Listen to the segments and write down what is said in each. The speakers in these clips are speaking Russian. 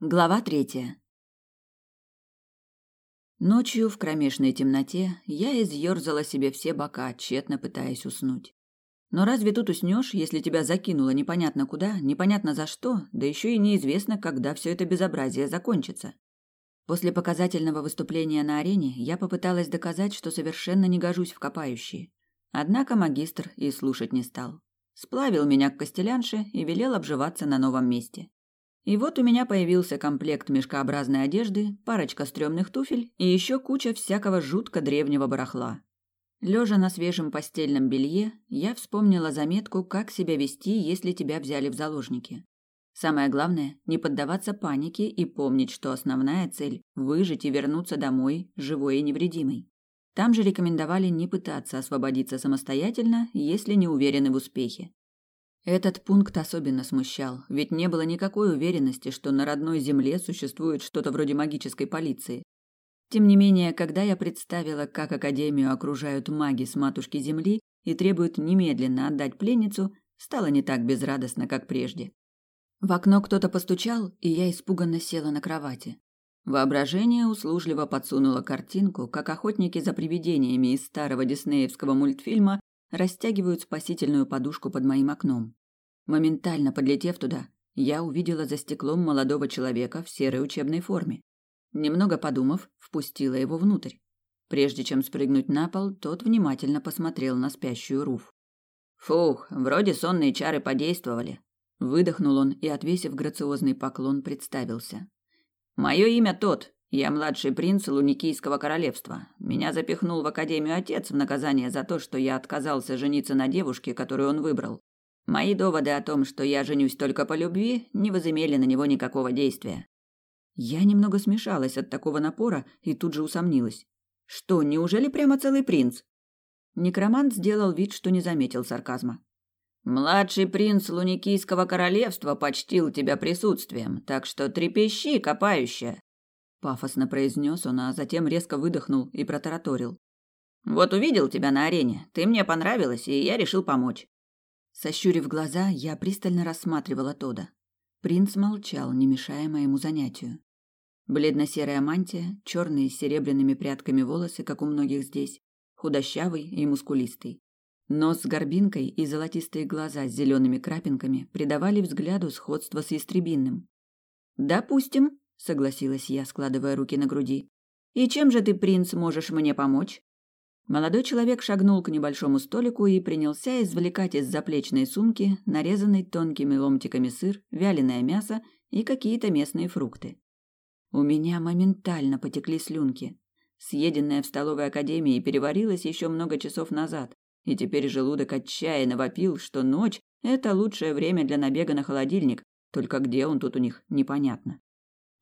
Глава третья. Ночью в кромешной темноте я изъерзала себе все бока, тщетно пытаясь уснуть. Но разве тут уснешь, если тебя закинуло непонятно куда, непонятно за что, да еще и неизвестно, когда все это безобразие закончится? После показательного выступления на арене я попыталась доказать, что совершенно не гожусь в копающие. Однако магистр и слушать не стал. Сплавил меня к костелянше и велел обживаться на новом месте. И вот у меня появился комплект мешкообразной одежды, парочка стрёмных туфель и еще куча всякого жутко древнего барахла. Лежа на свежем постельном белье, я вспомнила заметку, как себя вести, если тебя взяли в заложники. Самое главное – не поддаваться панике и помнить, что основная цель – выжить и вернуться домой, живой и невредимой. Там же рекомендовали не пытаться освободиться самостоятельно, если не уверены в успехе. Этот пункт особенно смущал, ведь не было никакой уверенности, что на родной земле существует что-то вроде магической полиции. Тем не менее, когда я представила, как Академию окружают маги с матушки Земли и требуют немедленно отдать пленницу, стало не так безрадостно, как прежде. В окно кто-то постучал, и я испуганно села на кровати. Воображение услужливо подсунуло картинку, как охотники за привидениями из старого диснеевского мультфильма растягивают спасительную подушку под моим окном. Моментально подлетев туда, я увидела за стеклом молодого человека в серой учебной форме. Немного подумав, впустила его внутрь. Прежде чем спрыгнуть на пол, тот внимательно посмотрел на спящую Руф. «Фух, вроде сонные чары подействовали», – выдохнул он и, отвесив грациозный поклон, представился. «Мое имя тот, я младший принц Луникийского королевства. Меня запихнул в академию отец в наказание за то, что я отказался жениться на девушке, которую он выбрал. Мои доводы о том, что я женюсь только по любви, не возымели на него никакого действия. Я немного смешалась от такого напора и тут же усомнилась. Что, неужели прямо целый принц? Некромант сделал вид, что не заметил сарказма. Младший принц Луникийского королевства почтил тебя присутствием, так что трепещи, копающая. Пафосно произнес он, а затем резко выдохнул и протараторил. Вот увидел тебя на арене, ты мне понравилась, и я решил помочь. Сощурив глаза, я пристально рассматривала Тода. Принц молчал, не мешая моему занятию. Бледно-серая мантия, черные с серебряными прядками волосы, как у многих здесь, худощавый и мускулистый. Нос с горбинкой и золотистые глаза с зелеными крапинками придавали взгляду сходство с ястребинным. «Допустим», — согласилась я, складывая руки на груди. «И чем же ты, принц, можешь мне помочь?» Молодой человек шагнул к небольшому столику и принялся извлекать из заплечной сумки нарезанный тонкими ломтиками сыр, вяленое мясо и какие-то местные фрукты. У меня моментально потекли слюнки. Съеденное в столовой академии переварилось еще много часов назад, и теперь желудок отчаянно вопил, что ночь – это лучшее время для набега на холодильник, только где он тут у них, непонятно.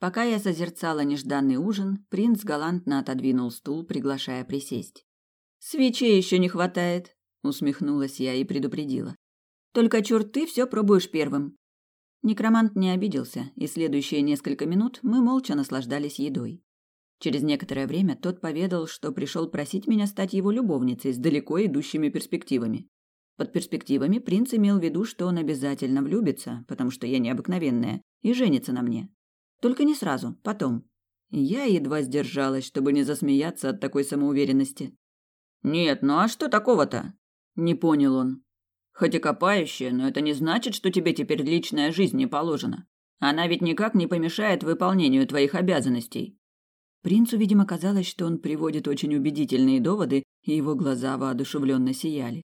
Пока я созерцала нежданный ужин, принц галантно отодвинул стул, приглашая присесть. Свечей еще не хватает, усмехнулась я и предупредила. Только черт ты все пробуешь первым. Некромант не обиделся, и следующие несколько минут мы молча наслаждались едой. Через некоторое время тот поведал, что пришел просить меня стать его любовницей с далеко идущими перспективами. Под перспективами принц имел в виду, что он обязательно влюбится, потому что я необыкновенная, и женится на мне. Только не сразу, потом. Я едва сдержалась, чтобы не засмеяться от такой самоуверенности. «Нет, ну а что такого-то?» Не понял он. «Хоть и копающая, но это не значит, что тебе теперь личная жизнь не положена. Она ведь никак не помешает выполнению твоих обязанностей». Принцу, видимо, казалось, что он приводит очень убедительные доводы, и его глаза воодушевленно сияли.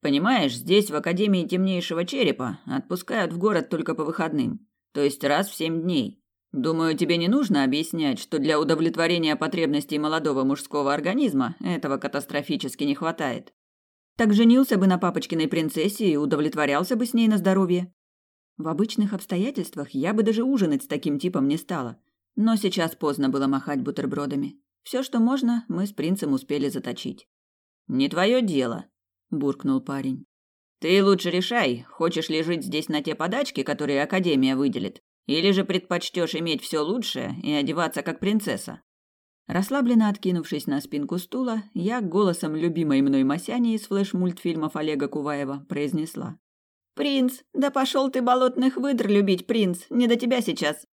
«Понимаешь, здесь, в Академии Темнейшего Черепа, отпускают в город только по выходным, то есть раз в семь дней. Думаю, тебе не нужно объяснять, что для удовлетворения потребностей молодого мужского организма этого катастрофически не хватает. Так женился бы на папочкиной принцессе и удовлетворялся бы с ней на здоровье. В обычных обстоятельствах я бы даже ужинать с таким типом не стала. Но сейчас поздно было махать бутербродами. Все, что можно, мы с принцем успели заточить. «Не твое дело», – буркнул парень. «Ты лучше решай, хочешь ли жить здесь на те подачки, которые Академия выделит, или же предпочтешь иметь все лучшее и одеваться как принцесса? Расслабленно откинувшись на спинку стула, я голосом любимой мной Масяни из флеш-мультфильмов Олега Куваева произнесла. «Принц, да пошел ты болотных выдр любить, принц, не до тебя сейчас!»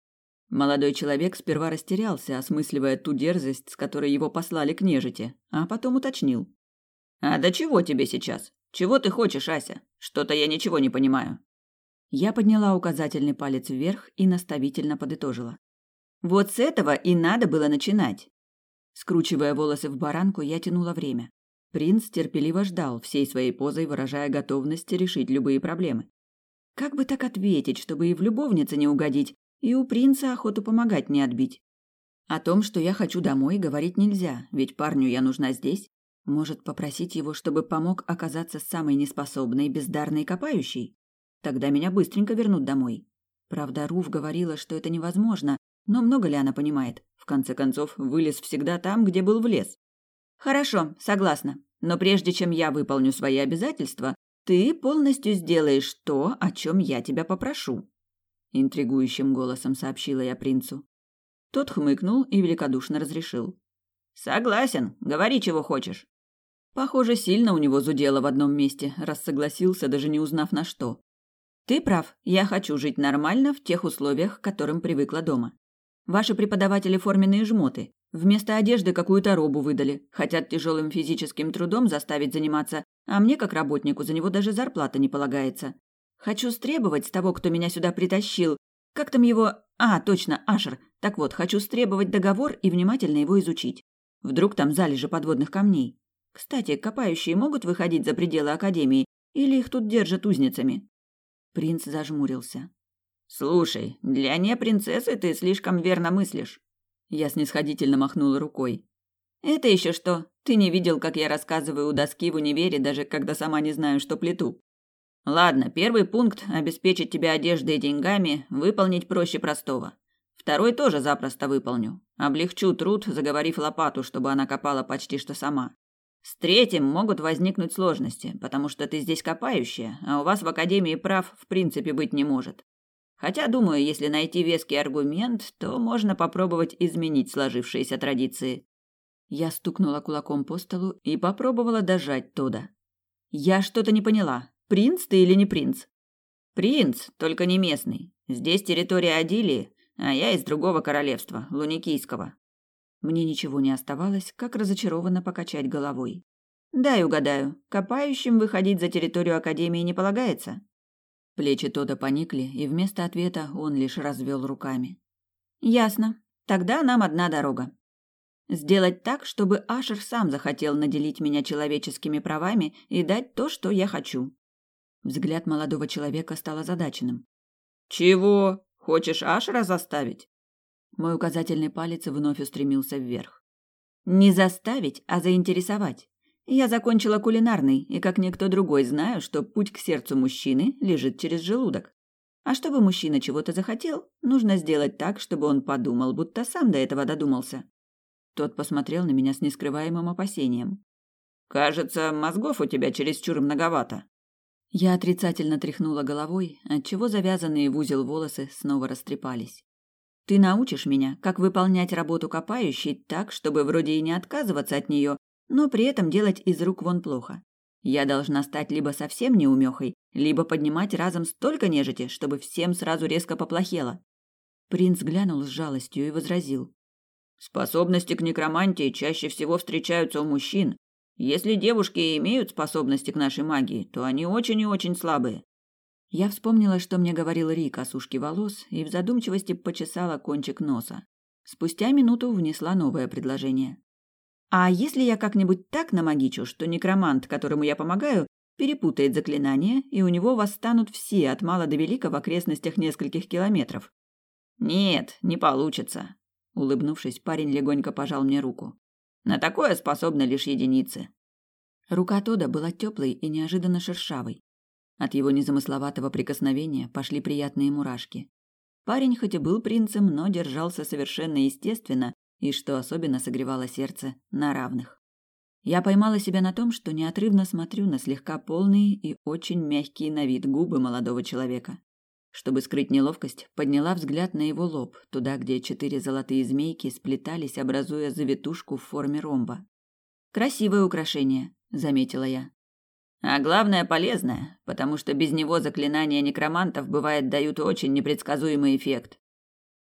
Молодой человек сперва растерялся, осмысливая ту дерзость, с которой его послали к нежити, а потом уточнил. «А до чего тебе сейчас? Чего ты хочешь, Ася? Что-то я ничего не понимаю». Я подняла указательный палец вверх и наставительно подытожила. «Вот с этого и надо было начинать». Скручивая волосы в баранку, я тянула время. Принц терпеливо ждал, всей своей позой выражая готовность решить любые проблемы. Как бы так ответить, чтобы и в любовнице не угодить, и у принца охоту помогать не отбить? О том, что я хочу домой, говорить нельзя, ведь парню я нужна здесь. Может, попросить его, чтобы помог оказаться самой неспособной, бездарной копающей? Тогда меня быстренько вернут домой. Правда, Руф говорила, что это невозможно, но много ли она понимает? В конце концов, вылез всегда там, где был в лес. Хорошо, согласна. Но прежде чем я выполню свои обязательства, ты полностью сделаешь то, о чем я тебя попрошу. Интригующим голосом сообщила я принцу. Тот хмыкнул и великодушно разрешил. Согласен, говори, чего хочешь. Похоже, сильно у него зудело в одном месте, раз согласился, даже не узнав на что. Ты прав, я хочу жить нормально в тех условиях, к которым привыкла дома. Ваши преподаватели форменные жмоты. Вместо одежды какую-то робу выдали. Хотят тяжелым физическим трудом заставить заниматься, а мне, как работнику, за него даже зарплата не полагается. Хочу стребовать с того, кто меня сюда притащил. Как там его... А, точно, Ашер. Так вот, хочу стребовать договор и внимательно его изучить. Вдруг там залежи подводных камней. Кстати, копающие могут выходить за пределы Академии, или их тут держат узницами?» Принц зажмурился. «Слушай, для не принцессы ты слишком верно мыслишь. Я снисходительно махнула рукой. «Это еще что? Ты не видел, как я рассказываю у доски в универе, даже когда сама не знаю, что плету?» «Ладно, первый пункт – обеспечить тебя одеждой и деньгами, выполнить проще простого. Второй тоже запросто выполню. Облегчу труд, заговорив лопату, чтобы она копала почти что сама. С третьим могут возникнуть сложности, потому что ты здесь копающая, а у вас в Академии прав в принципе быть не может. Хотя, думаю, если найти веский аргумент, то можно попробовать изменить сложившиеся традиции. Я стукнула кулаком по столу и попробовала дожать Тода. Я что-то не поняла. Принц ты или не принц? Принц, только не местный. Здесь территория Адилии, а я из другого королевства, Луникийского. Мне ничего не оставалось, как разочарованно покачать головой. Дай угадаю, копающим выходить за территорию Академии не полагается? Плечи Тода поникли, и вместо ответа он лишь развел руками. Ясно. Тогда нам одна дорога. Сделать так, чтобы Ашер сам захотел наделить меня человеческими правами и дать то, что я хочу. Взгляд молодого человека стал озадаченным. Чего? Хочешь Ашера заставить? Мой указательный палец вновь устремился вверх. Не заставить, а заинтересовать. Я закончила кулинарный, и как никто другой знаю, что путь к сердцу мужчины лежит через желудок. А чтобы мужчина чего-то захотел, нужно сделать так, чтобы он подумал, будто сам до этого додумался. Тот посмотрел на меня с нескрываемым опасением. «Кажется, мозгов у тебя чересчур многовато». Я отрицательно тряхнула головой, отчего завязанные в узел волосы снова растрепались. «Ты научишь меня, как выполнять работу копающей так, чтобы вроде и не отказываться от нее, но при этом делать из рук вон плохо. Я должна стать либо совсем неумехой, либо поднимать разом столько нежити, чтобы всем сразу резко поплохело. Принц глянул с жалостью и возразил. Способности к некромантии чаще всего встречаются у мужчин. Если девушки имеют способности к нашей магии, то они очень и очень слабые. Я вспомнила, что мне говорил Рик о сушке волос, и в задумчивости почесала кончик носа. Спустя минуту внесла новое предложение. А если я как-нибудь так намагичу, что некромант, которому я помогаю, перепутает заклинания, и у него восстанут все от мала до велика в окрестностях нескольких километров? Нет, не получится. Улыбнувшись, парень легонько пожал мне руку. На такое способны лишь единицы. Рука Тода была теплой и неожиданно шершавой. От его незамысловатого прикосновения пошли приятные мурашки. Парень хоть и был принцем, но держался совершенно естественно и, что особенно согревало сердце, на равных. Я поймала себя на том, что неотрывно смотрю на слегка полные и очень мягкие на вид губы молодого человека. Чтобы скрыть неловкость, подняла взгляд на его лоб, туда, где четыре золотые змейки сплетались, образуя завитушку в форме ромба. «Красивое украшение», — заметила я. «А главное, полезное, потому что без него заклинания некромантов, бывает, дают очень непредсказуемый эффект.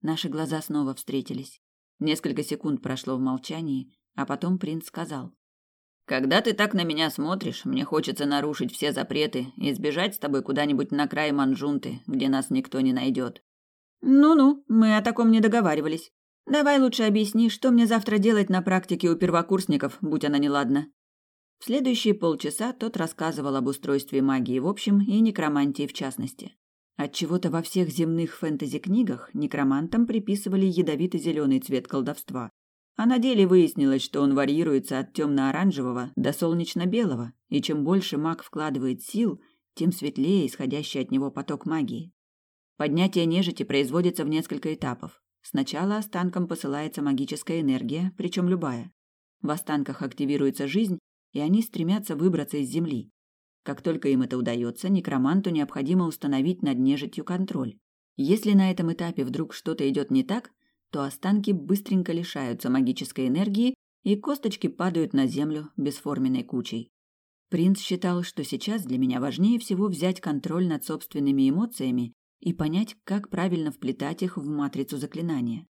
Наши глаза снова встретились. Несколько секунд прошло в молчании, а потом принц сказал. «Когда ты так на меня смотришь, мне хочется нарушить все запреты и сбежать с тобой куда-нибудь на край Манжунты, где нас никто не найдет». «Ну-ну, мы о таком не договаривались. Давай лучше объясни, что мне завтра делать на практике у первокурсников, будь она неладна». В следующие полчаса тот рассказывал об устройстве магии в общем и некромантии в частности. Отчего-то во всех земных фэнтези-книгах некромантам приписывали ядовито-зеленый цвет колдовства. А на деле выяснилось, что он варьируется от темно-оранжевого до солнечно-белого, и чем больше маг вкладывает сил, тем светлее исходящий от него поток магии. Поднятие нежити производится в несколько этапов. Сначала останкам посылается магическая энергия, причем любая. В останках активируется жизнь, и они стремятся выбраться из земли. Как только им это удается, некроманту необходимо установить над нежитью контроль. Если на этом этапе вдруг что-то идет не так, то останки быстренько лишаются магической энергии, и косточки падают на землю бесформенной кучей. Принц считал, что сейчас для меня важнее всего взять контроль над собственными эмоциями и понять, как правильно вплетать их в матрицу заклинания.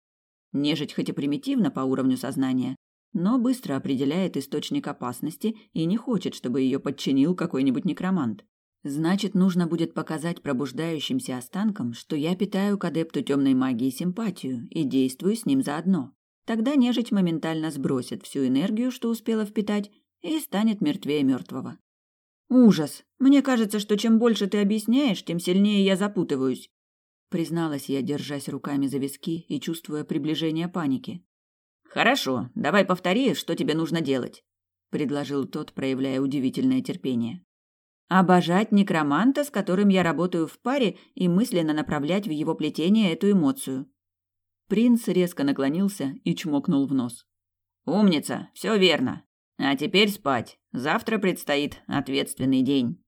Нежить хоть и примитивна по уровню сознания, но быстро определяет источник опасности и не хочет, чтобы ее подчинил какой-нибудь некромант. Значит, нужно будет показать пробуждающимся останкам, что я питаю к адепту темной магии симпатию и действую с ним заодно. Тогда нежить моментально сбросит всю энергию, что успела впитать, и станет мертвее мертвого. Ужас! Мне кажется, что чем больше ты объясняешь, тем сильнее я запутываюсь. Призналась я, держась руками за виски и чувствуя приближение паники. Хорошо, давай повтори, что тебе нужно делать, предложил тот, проявляя удивительное терпение. Обожать некроманта, с которым я работаю в паре, и мысленно направлять в его плетение эту эмоцию. Принц резко наклонился и чмокнул в нос. Умница, все верно. А теперь спать. Завтра предстоит ответственный день.